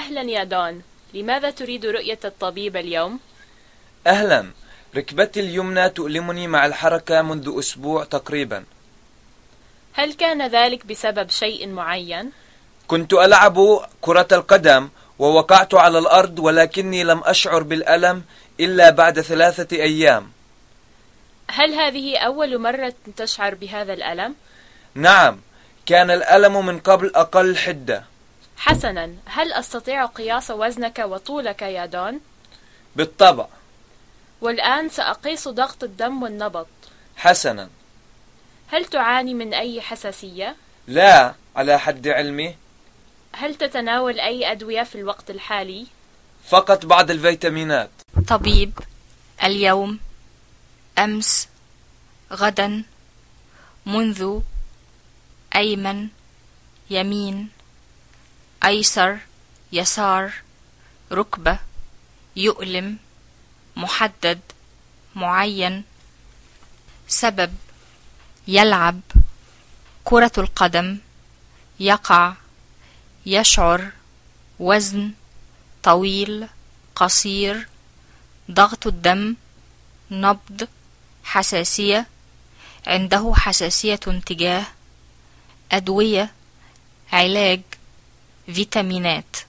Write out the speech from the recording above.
أهلا يا دون لماذا تريد رؤية الطبيب اليوم؟ أهلا ركبتي اليمنى تؤلمني مع الحركة منذ أسبوع تقريبا هل كان ذلك بسبب شيء معين؟ كنت ألعب كرة القدم ووقعت على الأرض ولكني لم أشعر بالألم إلا بعد ثلاثة أيام هل هذه أول مرة تشعر بهذا الألم؟ نعم كان الألم من قبل أقل حدة حسنا هل أستطيع قياس وزنك وطولك يا دون؟ بالطبع والآن سأقيس ضغط الدم والنبض حسنا هل تعاني من أي حساسية؟ لا على حد علمي هل تتناول أي أدوية في الوقت الحالي؟ فقط بعض الفيتامينات طبيب اليوم أمس غدا منذ أيمن يمين أيسر يسار ركبة يؤلم محدد معين سبب يلعب كرة القدم يقع يشعر وزن طويل قصير ضغط الدم نبض حساسية عنده حساسية تجاه أدوية علاج vitaminet.